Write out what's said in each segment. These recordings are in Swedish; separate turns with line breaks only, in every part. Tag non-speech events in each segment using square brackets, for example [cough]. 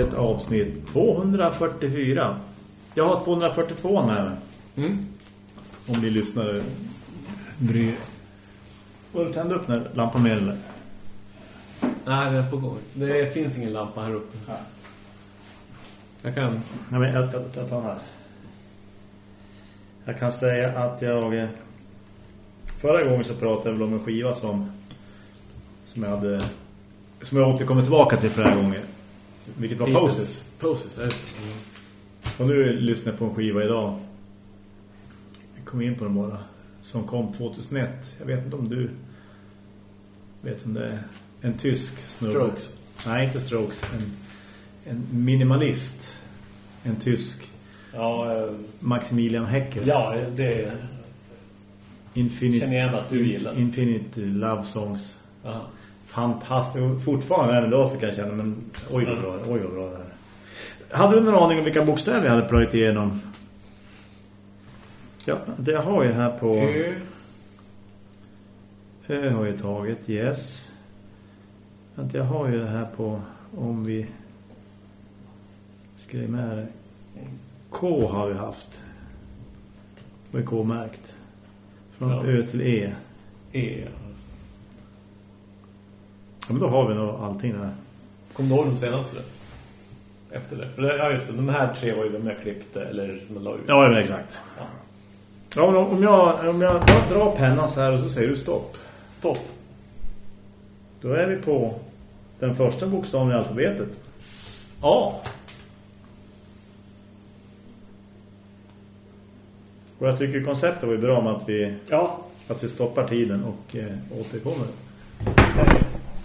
Det avsnitt 244. Jag har 242 med mig.
Mm.
Om ni lyssnar bryr. Du tända upp när lampan med eller?
Nej, det är på gång. Det finns ingen lampa här uppe.
Ja.
Jag kan...
Nej, men jag, jag, jag tar den här. Jag kan säga att jag... Förra gången så pratade jag väl om en skiva som... Som jag hade... Som jag återkommer tillbaka till flera gånger. Vilket var
Beatles.
Poses.
Poses? Mm.
Och nu lyssnar jag på en skiva idag. Jag kom in på den bara. Som kom 2001. Jag vet inte om du vet om det är en tysk snubbe.
Strokes.
Nej, inte Strokes. En, en minimalist. En tysk.
Ja, eh,
Maximilian Hecker.
ja, det
Infinite,
känner jag att du gillar.
Infinite Love Songs.
Aha.
Fantastiskt. Fortfarande även då så kan jag känna men oj vad
Mm.
bra, oj vad bra det här. Hade du någon aning om vilka bokstäver jag hade plöjt igenom? Ja, det har jag här på...
Ö.
Ö har jag tagit, yes. Att jag har ju det här på om vi skriver med det. K har vi haft. Är K-märkt? Från
Ja.
Ö till E.
E.
Ja, men då har vi nog allting där.
Kom du ihåg de senaste? Efter det. För det, ja just det, de här tre var ju de jag klippte eller som jag la ut.
Ja, men exakt.
Ja.
Ja, men om jag, om jag drar pennan så här och så säger du stopp.
Stopp.
Då är vi på den första bokstaven i alfabetet. A. Och jag tycker konceptet var ju bra med att vi,
Ja.
att vi stoppar tiden och eh, återkommer.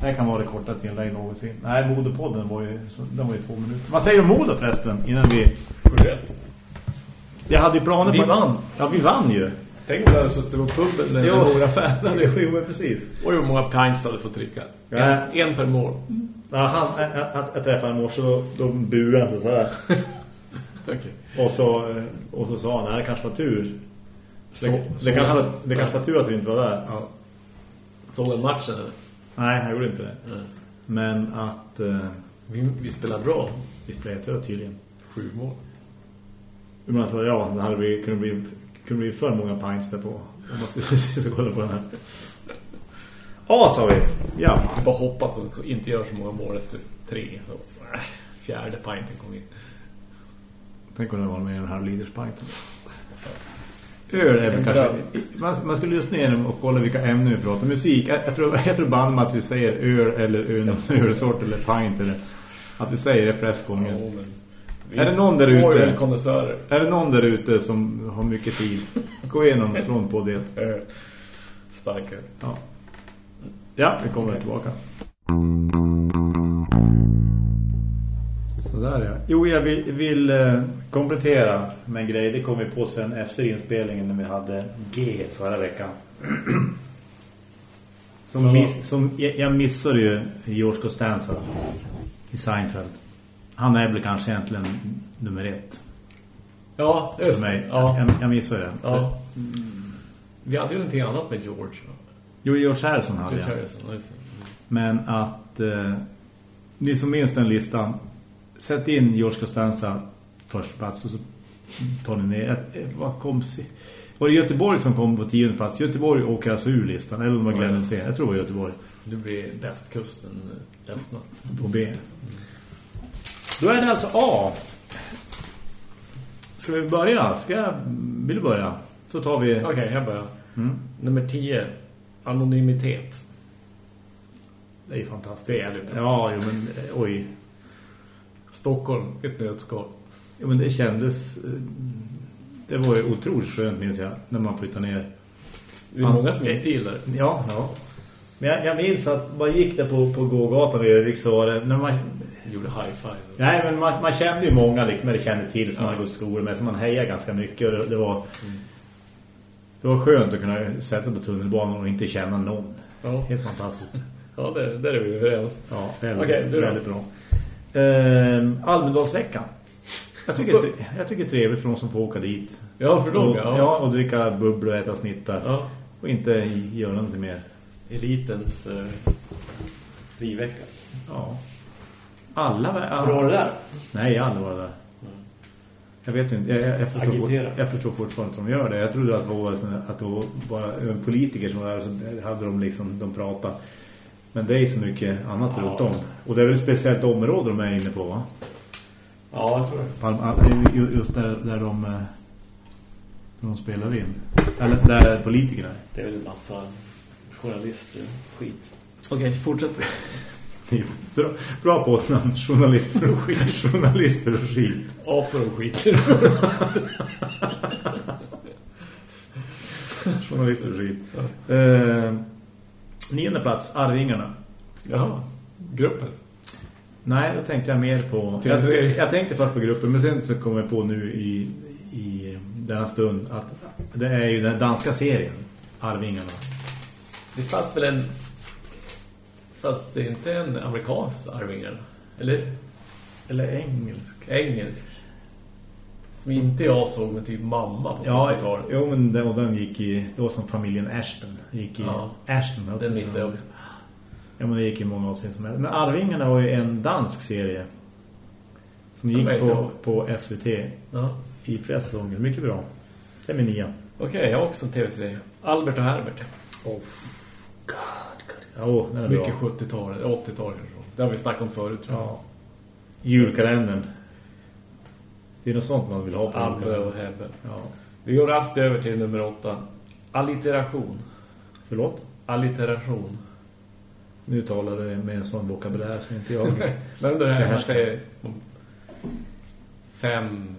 Det här kan vara det korta tillägg någonsin. Nej, modepodden var ju, den var ju två minuter. Vad säger du om mode förresten? Innan vi...
71.
Jag hade ju planer
Vi
på...
vann.
Ja, vi vann ju.
Tänk om du hade suttit på puben eller
Jo.
några. [laughs]
Det är ju precis.
Oj, hur många pints du hade fått dricka. En, en per mål.
Ja, han, jag träffade i morse då, då buade han sig så här. [laughs]
Okej.
Och så, eh, och så sa han, nej det kanske var tur.
Så-
Det,
så
det, kanske, var, det kanske var tur att vi inte var där.
Ja. Såg den matchen eller?
Nej, jag gjorde inte det.
Nej.
Men att eh,
Vi, vi spelar bra.
vi spelade tydligen.
Sju mål.
Men alltså, ja, det hade bli, kunde, bli, kunde bli för många pints där på. Om man skulle sitta och kolla på den här. A sa vi. Ja.
Jag bara hoppas att de inte gör så många mål efter tre. Så, äh, fjärde pinten kom in.
Tänk om det var med en halv liters pint. Öl är väl kanske... Man, man skulle just ner och kolla vilka ämnen vi pratar. Musik. Jag, jag tror, jag tror med att vi säger öl eller öl, [laughs] ölsort eller pint. Eller, att vi säger det flest gånger.
Ja, vi
Är det någon där ute-. Är det någon där ute som har mycket tid? Gå igenom från på det.
Starkare.
Ja, ja vi kommer tillbaka. Sådär ja. Jo, jag vill, vill eh, komplettera med en grej. Det kom vi på sen efter inspelningen när vi hade G förra veckan. [clears throat] Som, miss, som jag, jag missade ju George Costanza i Seinfeld. Han är väl kanske egentligen nummer ett
Ja, just det. Ja.
Jag, jag missade det.
ja. Vi hade ju någonting annat med George.
Jo, George Harrison hade
George
jag.
Harrison. ja, just det.
Men att eh, ni som minns den listan sätt in George Costanza först plats och så tar ni ner. Vad kom? Var det Göteborg som kom på tionde plats? Göteborg åker alltså ur listan. Eller om det var Glenn Hussein. Jag tror det var Göteborg.
Nu blir västkusten eh, ledsna.
På B. Då är det alltså A. Ska vi börja? Ska jag, vill du börja? Så tar vi...
Okej, jag börjar.
Mm.
Nummer 10. Anonymitet.
Det är fantastiskt.
Det är bra.
Ja, jo, men eh, oj.
Stockholm, ett nötskal.
Jo, men det kändes... eh, Det var ju otroligt skönt, minns jag, när man flyttade ner.
Det är många som inte gillar det.
Ja, ja. Men jag, jag minns att man gick där på, på gågatan i Övik så var det... När man,
Gjorde high five.
nej, men man, man kände ju många liksom, eller kände till som
Ja.
man hade gått i skolan med. Så man hejade ganska mycket och det, det var... Det var skönt att kunna sätta på tunnelbanan och inte känna någon.
Ja,
Helt fantastiskt.
ja där, där är vi överens.
Ja, väldigt,
då?
väldigt bra. Ehm, Almedalsveckan. Jag tycker,
Alltså-
jag tycker det är trevligt för de som får åka dit.
Ja, för dem,
och,
ja.
ja. och dricka bubblor och äta snittar.
Ja.
Och inte göra något mer.
Elitens eh, frivecka.
Ja. Alla var
du varit där?
Nej, aldrig varit där. Jag vet inte, jag, jag, jag, förstår,
Agitera.
jag förstår fortfarande att de gör det. Jag trodde att det var, att det var bara en politiker som var där så hade de liksom, de pratat. Men det är så mycket annat
Ja.
runt om. Och det är väl ett speciellt område de är inne på va?
Ja, jag tror det.
Palm, just där, där de, eh, där de spelar in. Eller där politikerna är.
Det är väl en massa journalister. Skit.
Okej, fortsätt. [laughs] Det är bra, bra på namn. Journalister och skit. [laughs] Journalister och skit.
Apor och skiter. [laughs]
Journalister och skit. Eh, nionde plats, Arvingarna.
Jaha, gruppen.
Nej, då tänkte jag mer på... Jag, jag tänkte först på gruppen, men sen så kom jag på nu i, i denna stund att det är ju den danska serien, Arvingarna.
Det fanns väl en... Fast det är inte en amerikansk Arvingar. Eller
Eller engelsk.
engelsk. Som inte jag såg med typ mamma på
Ja,
40-talet.
jo, men den, och den gick i... Det var som familjen Ashton. Gick i
Ja.
Ashton. också.
Den missade jag också.
Ja, men det gick i många avsnitt som helst. Men Arvingarna var ju en dansk serie. Som gick på, på SVT
Ja.
i flera säsonger. Mycket bra. Det är min nia.
Okej, jag har också en tv-serie. Albert och Herbert.
Oh, God, God. Oh, den är
Mycket
bra.
70-talet, 80-talet. Det har vi snackat om förut tror jag.
Ja. Julkalendern. Det är något sånt man vill ha på julkalendern.
och Herbert.
Ja.
Vi går raskt över till nummer åtta. Allitteration.
Förlåt?
Allitteration.
Nu talar du med en sån vokabulär som inte jag... [laughs]
Men det
Det
här
här
man säger fem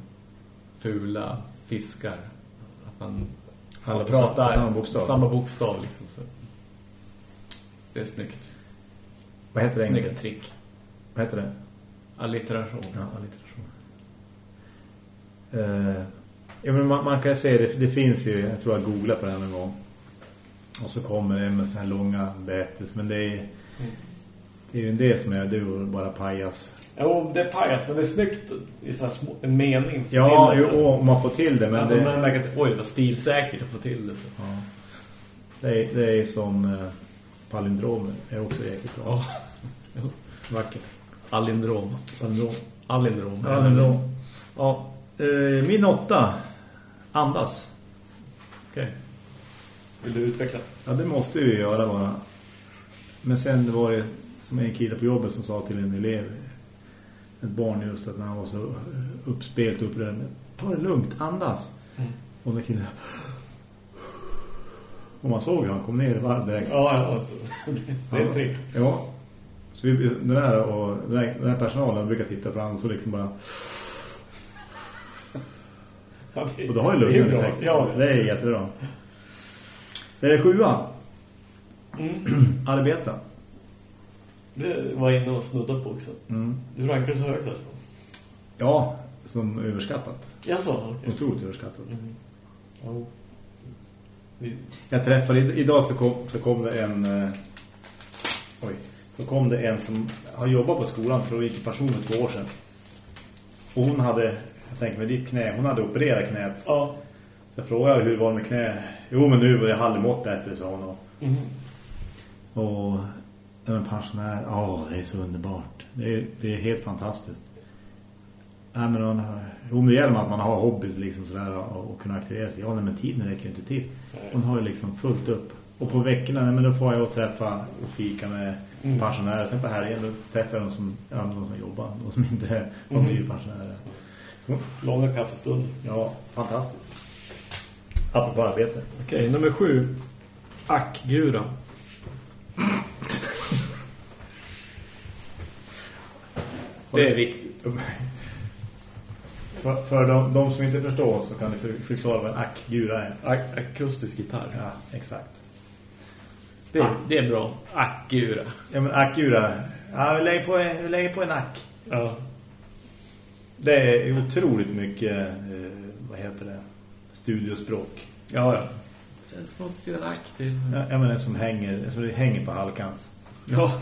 fula fiskar. Att man
Alla
pratar
sa- samma bokstav.
Samma bokstav liksom. Så. Det är snyggt.
Vad heter det
Snyggt
enkelt?
trick.
Vad heter det?
Allitteration.
Ja, allitteration. Eh, ja, men man, man kan ju säga det, det finns ju, jag tror jag googlade på den en gång. Och så kommer det med såna här långa berättelser. Men det är,
Mm.
det är ju en del som är ju bara pajas.
Jo, det är pajas, men det är snyggt i så här små, en mening.
Ja,
till
jo, och man får till det. Men
alltså,
det,
man märker att oj, var stilsäkert att få till det. Så.
ja. det, är, det är som eh, palindromer. är också jäkligt bra.
Ja.
Vackert.
Allindrom.
Palindrom.
Allindrom.
Palindrom. Ja. Eh, min åtta. Andas.
Okej. Vill du utveckla?
Ja, det måste vi göra bara. Men sen var det som en kille på jobbet som sa till en elev, ett barn just att när han var så uppspelt och upprörd, ta det lugnt, andas.
Mm.
Och den killen och man såg hur han kom ner i varvväg.
Ja, alltså. Det är ett trick.
Ja. Så vi, den här, och den här, den här personalen brukar titta på honom så liksom bara
Ja, det-
och då har ju
det är bra.
effekt.
Ja,
Det är jättebra. Eh, sjua.
Mm.
Arbeta.
Det var inne och snuddade på också.
Mm.
Du rankar det så högt alltså?
Ja, som överskattat.
Jaså, okej.
Otroligt överskattat.
Mm. Ja. Vi-
Jag träffade, idag så kom, så kom det en eh, oj, så kom det en som har jobbat på skolan för att gick i pension för två år sedan. Och hon hade, jag tänker med ditt knä, hon hade opererat knät.
Ja.
Så jag frågade hur var det med knä? Jo men nu var det halvmått bättre, sa hon. Och,
Mm.
och en pensionär, ja det är så underbart. Det är, det är helt fantastiskt. Nej, men hon, jo, men det gäller att man har hobbys liksom sådär och, och kunna aktivera sig. Ja, nej, men tiden räcker ju inte till. Hon har ju liksom fullt upp. Och på veckorna, nej, men då får jag att träffa och fika med
Mm.
pensionärer. Sen på helgen då träffar jag de som, ja, de som jobbar. De som inte
Mm.
blivit pensionärer. Ja,
Långa kaffestunder.
Ja, fantastiskt. Apropå arbete.
Okej, nummer sju. Ackgura. [laughs] Det är viktigt. [laughs]
För, för de, de som inte förstår så kan du för, förklara vad en ackgura är.
Ak akustisk gitarr.
Ja, exakt.
Det, är- det är bra. Ackgura.
Ja, men ackgura. Ja, vi lägger på, en- vi lägger på en ack.
Ja.
Det är otroligt mycket, eh, vad heter det, studiospråk.
Ja, ja. Det måste till en ack till.
Ja, Jag menar som hänger, som det hänger på halkans.
Ja.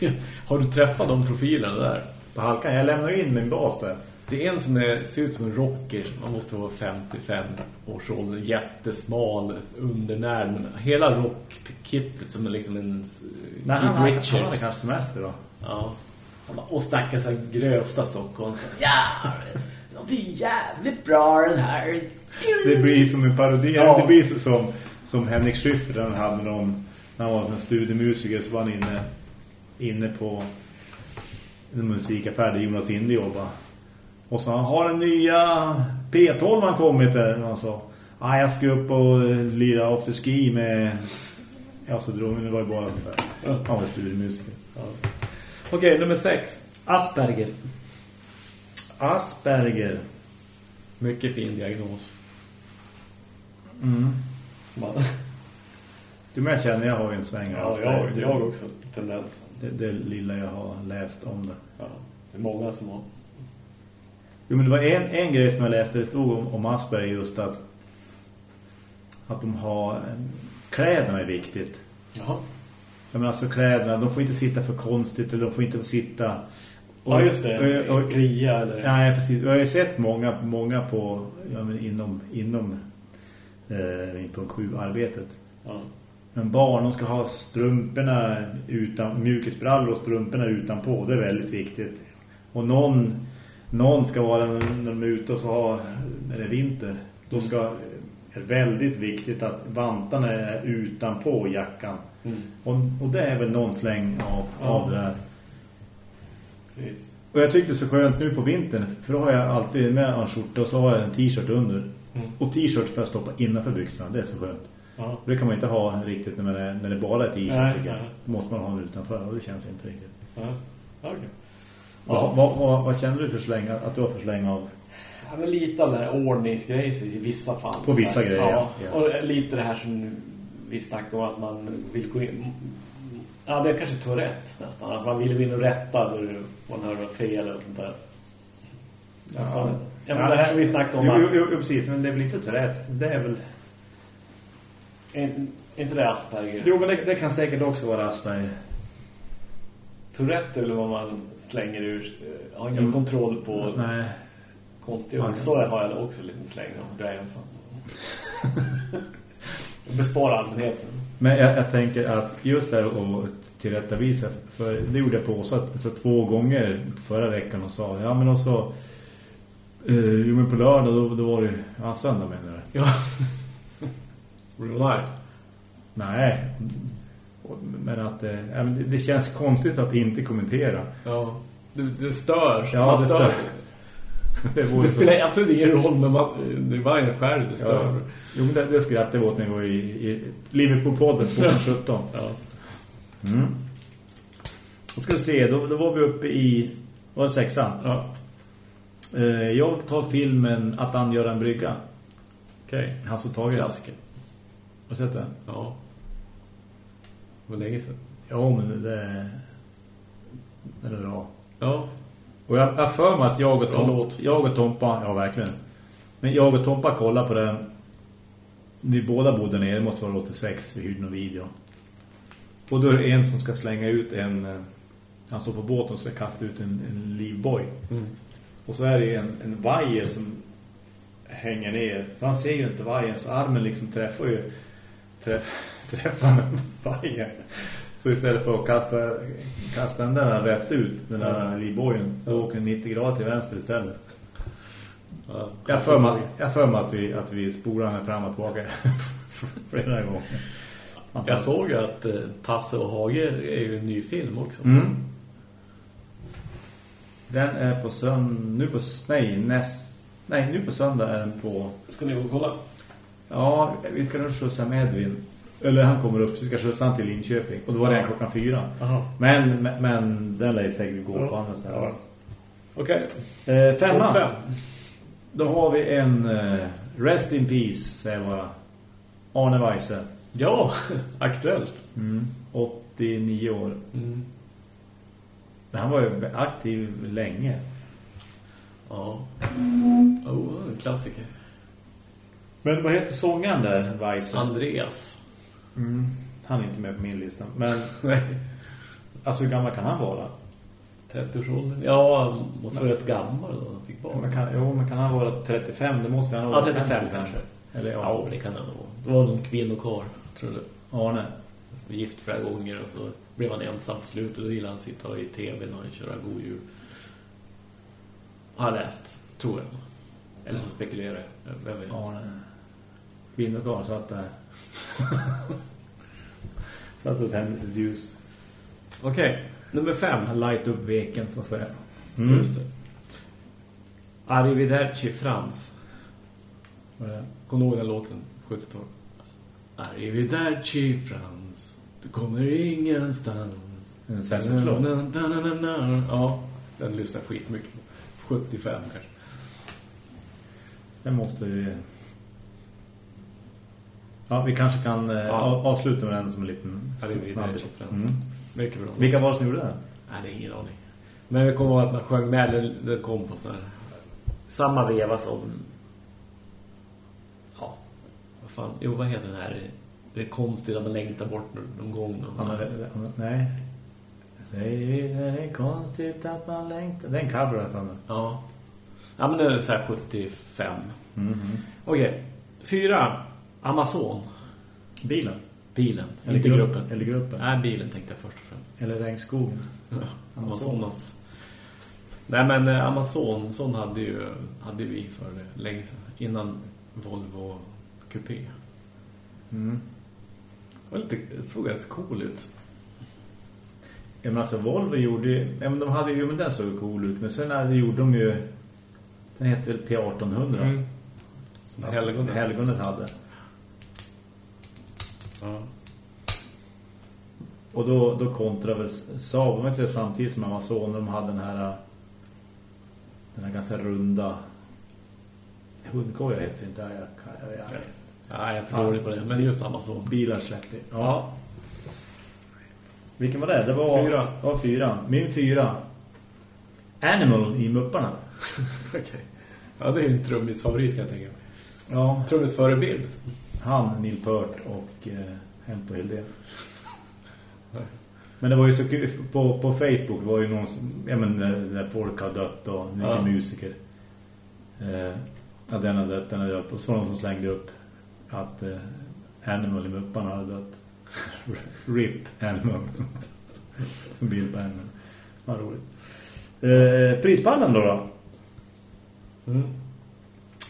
[laughs] Har du träffat de profilerna där?
På halkan, jag lämnar in min bas där.
Det är en som är, ser ut som en rocker. Man måste vara 55 års ålder. Jättesmal, undernärd. Men hela rockkittet som är liksom en eh,
Nej,
Keith
han,
Richards.
han hade kanske semester då.
Ja. Och snackar sig grövsta Stockholm. Så, ja, det låter jävligt bra den här.
Det blir som en parodi.
Ja.
Det blir som, som Henrik Schyffert han hade någon, när han var en studiemusiker så var han inne, inne på en musikaffär där Jonas Inde jobbade. Och så han har den nya P12 han kommit där. Han sa, ah, jag ska upp och eh, lira after ski med... Ja, så drog det var ju bara sånt där.
Ja.
Han var studiemusiker.
Ja. Okej, nummer sex. Asperger.
Asperger.
Mycket fin diagnos.
Mm.
Man-
Du men jag känner jag har ju en sväng av
Ja,
Asperger.
jag,
Det-
jag har också tendensen.
Det, det lilla jag har läst om det.
Ja, det är många som har.
Jo, men det var en, en grej som jag läste. Det stod om, om Asperger just att att de har kläderna är viktigt.
Jaha.
Jag menar alltså kläderna, de får inte sitta för konstigt eller de får inte sitta
Ja, just det.
Och, och,
Klia eller...
nej, precis. Jag har ju sett många, många på ja, men inom, inom eh, punkt 7-arbetet.
Ja.
Men barn, de ska ha strumporna utan, mjukisbrallor och strumporna utanpå. Det är väldigt viktigt. Och någon, någon ska vara när de är ute och så ha, när det är vinter, då ska, är väldigt viktigt att vantarna är utanpå jackan.
Mm.
Och, och det är väl någon släng av,
Ja.
av det där.
Precis.
Och jag tyckte det så skönt nu på vintern, för då har jag alltid med en skjorta och så har jag en t-shirt under.
Mm.
Och t-shirt för att stoppa innanför byxorna, det är så skönt.
Ja.
Det kan man inte ha riktigt när, man är, när det bara är t-shirt. Då måste man ha den utanför och det känns inte riktigt.
Ja. Okej.
Vad, vad, vad, vad känner du för släng, att du har för släng av?
Ja, men lite av det här ordningsgrejs i vissa fall.
På vissa
här,
grejer,
Ja.
ja.
Och lite det här som vi snackade om att man vill gå in... Ja, det är kanske Tourettes nästan. Att man vill gå in och rätta när man hör något fel eller sånt där. Ja, så, ja men det här som vi snackade om
Jo,
att...
jo, jo, precis, men det är väl inte rätt. Det är väl...
Är inte det Asperger?
Jo, men det, det kan säkert också vara Asperger.
Tourette eller vad man slänger ur. eh, Har ingen
Mm.
kontroll på
Nej. kan-
Så har jag också en liten släng om jag är ensam. [laughs] Bespara allmänheten.
Men jag, jag tänker att just där och tillrättavisa, för det gjorde jag på Åsa så två gånger förra veckan och sa, ja men och så eh, jo men på lördag då, då var det, ja söndag menar du?
Ja. [laughs] Nej.
Nej, Och- men att eh, det, det känns konstigt att inte kommentera.
Ja. Det, det stör.
Ja,
Man
det
stör.
stör. Det,
Det
så-
spelar absolut ingen roll, men man, det var en själv det stör.
Ja. Jo, det, det skrattade jag åt när jag var i, i Liverpool-podden [laughs] 2017.
Ja.
Mm. Då ska vi se, då, då var vi uppe i, var det, sexan?
ja.
Eh, jag tar filmen Att angöra en brygga.
Okej.
Han som tagit den.
Klassiker.
Har du sett den?
Ja. Det var länge sedan.
Ja, men det, det, det är bra.
Ja.
Och jag har för mig att jag och, Tom, jag och Tompa, ja verkligen. Men jag och Tompa kollade på den. Vi båda bodde nere, det måste vara 86, vi hyrde någon video. Och då är det en som ska slänga ut en, eh, han står på båten och ska kasta ut en, en livboj.
Mm.
Och så är det en, en vajer som hänger ner. Så han ser ju inte vajern så armen liksom träffar ju träff, [laughs] träffar med vajern. Så istället för att kasta, kasta den där rätt ut, den där livbojen, så åker den 90 grader till vänster istället.
Ja.
Jag för mig, jag för mig att, vi, att vi spolar henne fram och tillbaka [laughs] flera gånger.
Jag såg ju att eh, Tasse och Hage är ju en ny film också.
Mm. Den är på söndag, nu på, nej, näst, nej, nu på söndag är den på
Ska ni gå och kolla?
Ja, vi ska nog skjutsa med Edvin. Eller han kommer upp, vi ska skjutsa han till Linköping. Och då var det en klockan fyra.
Jaha.
Men, men, den lär ju säkert gå
Ja.
på andra ställen.
Ja. Okej.
Eh, femma.
Fem.
Då har vi en eh, Rest in Peace, säger jag bara. Arne Weise.
Ja, [laughs] aktuellt.
Mm. 89 år.
Mm.
Han var ju aktiv länge.
Ja. Oh, klassiker.
Men vad heter sångaren där, Weise?
Andreas.
Mm. Han är inte med på min lista. Men [laughs]
Nej.
alltså hur gammal kan han vara?
30-årsåldern. Ja, han måste vara rätt gammal då. Han fick
Ja,
barn.
men kan, jo, men kan han vara 35? Det måste han
Ja,
vara
35
50
kanske.
Eller
Ja,
ja,
det kan han vara. Det var någon kvinnokar, tror du.
Arne.
var gift flera gånger och så blev han ensam på slutet och ville han sitta i tv när han köra god jul. Har läst, tror jag. Eller så spekulerar jag. Vem vet?
Ja, kvinnokarl satt där. [laughs] satt och tände sitt ljus.
Okej, okay. nummer fem.
Light upp veken, så att säga.
Mm. Just det. Arrivederci Frans. Kommer du ihåg den låten? 70-tal. Arrivederci Frans. Du kommer ingenstans.
En särskild låt.
Ja, den lyssnar skitmycket på. 75 kanske.
Den måste vi... Ja, vi kanske kan eh,
Ja.
av- avsluta med den som en liten...
Arrivederci Frans.
Mm.
Mycket bra.
Vilka var det som gjorde den?
Nej, det är ingen aning. Men vi kommer ihåg att man sjöng med det, det kom på sån här samma veva som ja, vad fan, jo vad heter den här det är konstigt att man längtar bort någon gång
har, han, nej. Det är konstigt att man längtar. Det är en cover här framme.
Ja. Ja men det är så här 75.
Mm
Okej. Fyra. Amazon.
Bilen.
Bilen.
Eller
inte
grupp-
gruppen.
eller gruppen.
Nej, bilen tänkte jag först och främst.
Eller regnskogen.
Ja, [laughs]
Amazon.
Amazonas. Nej men eh, Amazon, sån hade ju hade vi för länge sedan. Innan Volvo Coupé.
Mm.
Det var lite, såg rätt cool ut.
Ja, men alltså Volvo gjorde ju... Ja, men de hade ju... Men den såg cool ut. Men sen hade, gjorde de ju... Den heter P1800.
Mm. Som helgonet.
Helgonet hade.
Ja.
Och då, då kontra väl Saab, inte det samtidigt som Amazon, de hade den här den här ganska runda hundkoja heter det inte, jag, jag, jag, jag,
Ja, jag är för dålig på det. Men just Amazon.
bilar släppte. Ja. Vilken var det? Det var
Fyra.
Var fyra. Min fyra. Animal i Mupparna. [laughs]
Okej. Ja, det är ju en trummis favorit kan jag tänka mig.
Ja.
Trummis förebild.
Han, Neil Peart och eh, Hempo Hilde. Men det var ju så kul, på, på Facebook var ju någon som, ja men när folk har dött och mycket
Ja.
musiker. Eh, att den har dött, den har dött. Och så var någon som slängde upp att eh, Animal i Mupparna hade dött. [laughs] RIP Animal. [laughs] som bild på Animal. Vad roligt. Eh, prispallen då då?
Mm.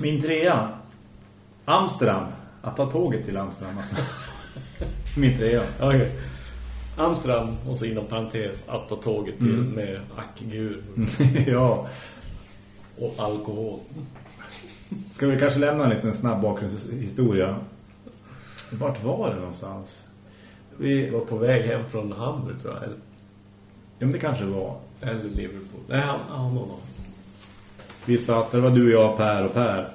Min trea. Amsterdam. Att ta tåget till Amsterdam. Alltså. [laughs] Min trea.
Okej. Amsterdam och så inom parentes att ta tåget till
Mm.
med ackgur [laughs]
ja.
och alkohol.
Ska vi kanske lämna en liten snabb bakgrundshistoria? Vart var det någonstans? Vi,
var på väg hem från Hamburg tror jag. Eller,
ja, men det kanske var.
eller Liverpool. Nej, han, han någon av.
Vi satt, det var du, jag, Per och Per.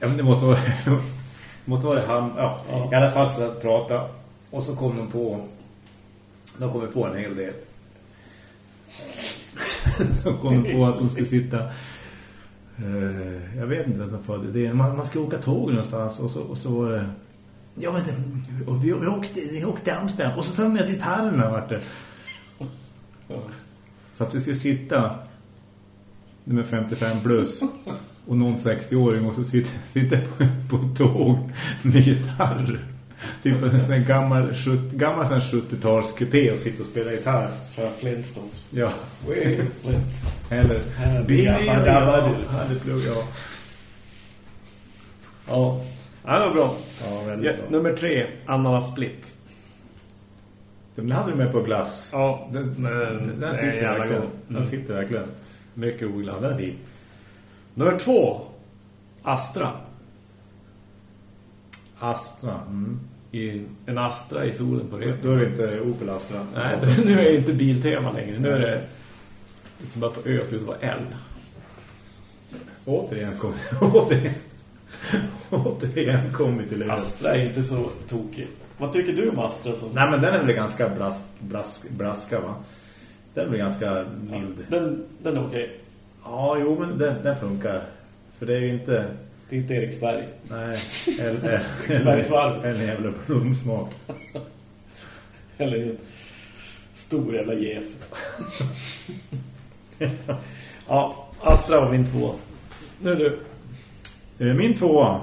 Ja, men det måste vara, det [laughs] måste vara han. Ja,
Ja.
I alla fall så att prata. Och så kom de på, de kom på en hel del. [laughs] de kom på att de skulle sitta eh, jag vet inte vem som födde det. Man, man ska åka tåg någonstans och så, och så var det Ja men det, och vi, vi, åkte, vi åkte till Amsterdam och så tar vi med oss gitarrerna vart det. Så att vi ska sitta nummer 55 plus och någon 60-åring och så sitter, sitter på, på tåg med gitarr. Typ en sån gammal, 70, gammal sån här 70-tals kupé och sitter och spelar gitarr.
Köra Flintstones.
Ja. Eller Billy plugg, ja.
Ja. det var bra.
Ja, väldigt bra.
nummer tre, Ananas Split.
Den hade du med på glass.
Ja,
Den,
men
den,
är
sitter verkligen. Den sitter verkligen.
Mycket
Ja,
oglass.
den är fin.
Nummer två, Astra.
Astra. Mm.
I, en Astra i solen på
Då,
rep.
då är det inte Opel Astra.
Nej, det, nu är det inte biltema längre. Nu är det, det som bara på Ö slutet var L.
Återigen kom [laughs] återigen, återigen kom vi till öl.
Astra är inte så tokig. Vad tycker du om Astra? Som...
Nej men den är väl ganska blask, blask, blaska va? Den väl ganska mild.
Den, den är okej.
Ja jo men den, den funkar. För det är ju inte...
Det är inte Eriksberg.
Nej. [laughs] Eller, en jävla blomsmak. [laughs]
Eller en stor jävla jef. [laughs] ja, Astra var min två. Nu du.
Eh, Min tvåa.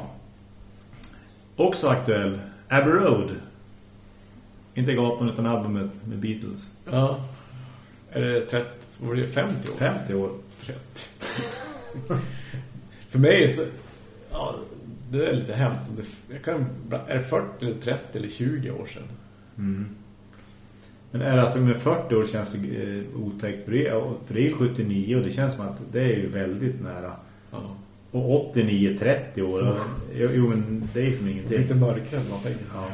Också aktuell. Abbey Road. Inte gapan utan albumet med Beatles.
Ja. Är det 30, var det 50 år?
50 år.
30. För mig så... Ja, det är lite hemskt. Om det, jag kan, är det 40 eller 30 eller 20 år sedan?
Mm. Men är det alltså med 40 år känns det eh, otäckt för det, för det är 79 och det känns som att det är ju väldigt nära.
Ja.
Och 89, 30 år. Jo, jo, men det är som ingenting.
Lite mörkare än man tänker.
Ja.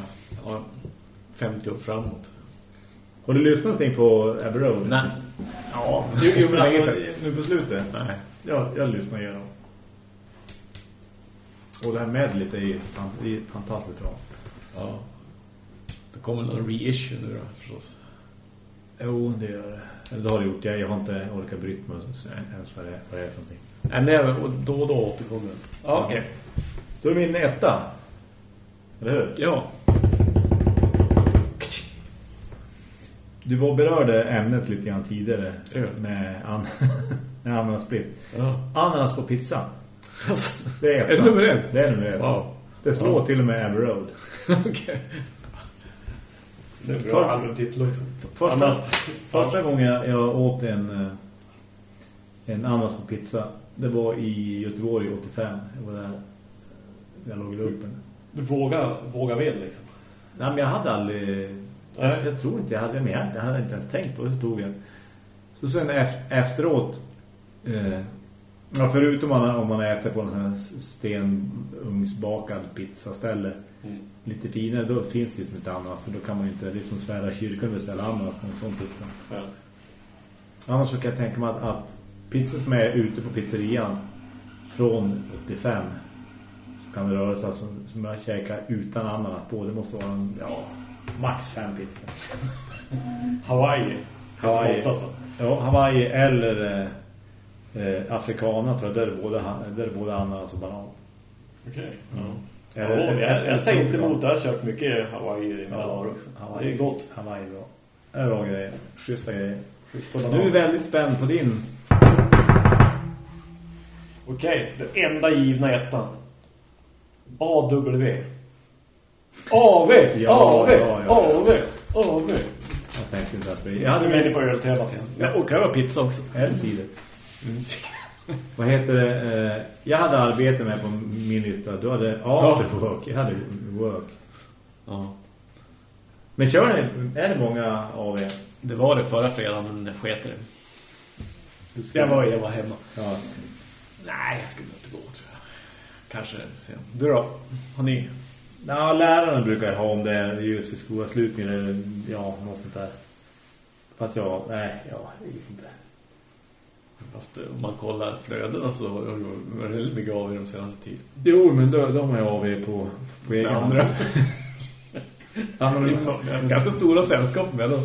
Ja, 50 år framåt.
Har du lyssnat någonting på Abbey Road?
Nej. Ja,
Jo, jo men alltså, nu på slutet.
Nej.
Ja, jag lyssnar igenom. Och det här medlet är ju fan, är fantastiskt bra.
Ja. Det kommer någon reissue nu då, förstås.
Jo, det gör det. Eller det har det gjort. Jag, jag har inte orkat bryta mig ens vad det, vad det är för någonting.
Nej, men och då och då återkommer den. Ja, okej.
Då är min etta. Eller hur?
Ja.
Du var berörde ämnet lite grann tidigare [laughs]
Ja.
med, an med ananas split.
ja.
Ananas på pizza. [laughs] Det är,
Är det nummer ett?
Det är nummer ett.
Wow.
Det slår
Ja.
till och med Abbey Road. [laughs]
okej. Det är
För-
bra albumtitel också.
Första,
Ananas-
första gången jag, jag åt en, eh, en ananas på pizza, det var i Göteborg 85. Jag var där. Jag låg i lumpen.
Du vågar, vågar ved liksom.
Nej, men jag hade aldrig... Jag, jag tror inte jag hade, jag hade, jag hade inte ens tänkt på det, så tog jag. Så sen ef- efteråt... Eh, ja, förutom om man, om man äter på en sån här stenugnsbakad pizzaställe
Mm.
lite finare, då finns det ju inte annat. Så då kan man ju inte, det är som svära kyrkan och beställa ananas på en sån pizza.
Ja.
Annars så kan jag tänka mig att, att pizza som är ute på pizzerian från 85 så kan det röra sig alltså, som jag käkar utan ananas på. Det måste vara en, ja, max fem pizza.
Hawaii.
Hawaii.
Oftast då.
Ja, Hawaii eller eh, eh, afrikana tror jag, där är det både, ha- där är det både ananas och banan.
Okej.
Mm.
Ja,
Eller-
jag,
eller-
jag säger inte emot, jag har kört mycket Hawaii i mina
Ja,
dagar också.
Hawaii.
Det är gott.
Hawaii är bra. Det är bra grejer. Schyssta grejer.
Schyssta
Du är väldigt spänd på din.
Okej, den enda givna ettan. AW.
Ja, ja.
AW! AW!
Jag tänkte inte att vi...
Jag hade med på öltemat igen. Ja, och kan vara pizza också.
Eller cider. [laughs] Vad heter det? Eh, Jag hade arbete med på min lista. Du hade after work. Jag hade work.
Ja.
Men kör ni, är det många av?
Det var det förra fredagen, men det sket det.
Du ska-
Jag var, jag var hemma.
Ja.
Nej, jag skulle inte gå, tror jag. Kanske sen. Du då? Har ni?
Ja, lärarna brukar ju ha om det är just i skolavslutningen eller ja, något sånt där. Fast jag, nej, ja, jag vet inte.
Fast om man kollar flödena så har det väldigt mycket av i de senaste tiden.
Jo, men då, de har ju av på, på egen hand.
andra. [laughs] [laughs] Ganska stora sällskap med då.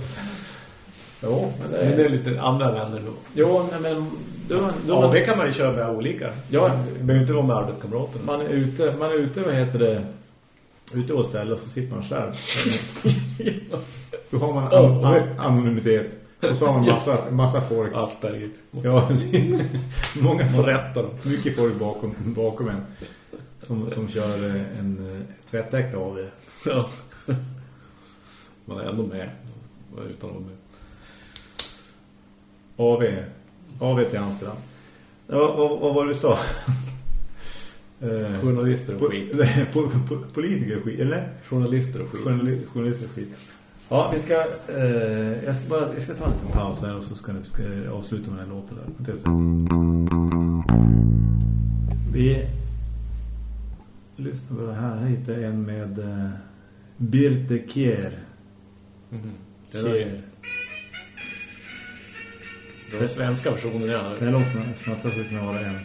Jo, men det
Men det är lite andra vänner då.
Jo, nej, men då, då,
Ja, det kan man ju köra med olika.
Ja.
Det behöver inte vara med arbetskamraterna.
man är ute, man är ute, vad heter det? Ute och ställa så sitter man själv. [laughs] Då har man an, an, anonymitet. Och så har man massa, massa folk.
Asperger.
Ja. Många
Man
folk.
rättar dem.
Mycket folk bakom, bakom en. Som, som kör en eh, tvättäkta av det.
Ja. Man är ändå med. Utan att vara med.
AV. AV till Amsterdam. Ja, vad, vad var det du sa? Eh,
Journalister och skit. [laughs]
po- po- Politiker och skit, eller?
Journalister och skit.
Journali- Journalister och skit. Ja, vi ska, eh, jag ska bara jag ska ta en liten paus här och så ska vi avsluta med den här låten där. Vi lyssnar på det här. Här hittar jag en med eh, Birte Kier.
Mhm. Det
Kier.
är den svenska versionen jag
Den låter som att jag skulle kunna vara en.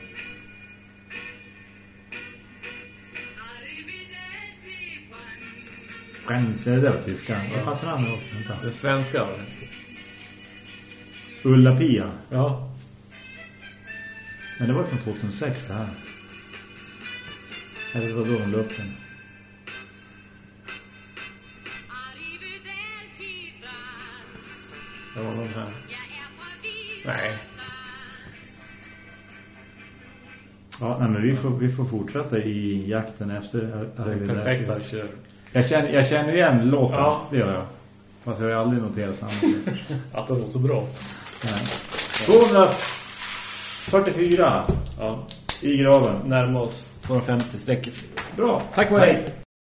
Skäms, det var tyska. Vad fanns den andra också? Vänta.
Den svenska var det.
Ulla Pia.
Ja.
Men det var från 2006 det här. Eller var då de la upp den.
Det var någon här. Nej.
Ja, nej, men vi får, vi får fortsätta i jakten efter Arrivederci.
Perfekt här kör.
Jag känner, jag känner igen låten.
Ja.
Det gör jag. Fast jag har aldrig noterat namnet. [laughs]
Att den var så bra.
Nej. 244
Ja,
i graven.
närma oss 250 strecket.
Bra.
Tack och hej.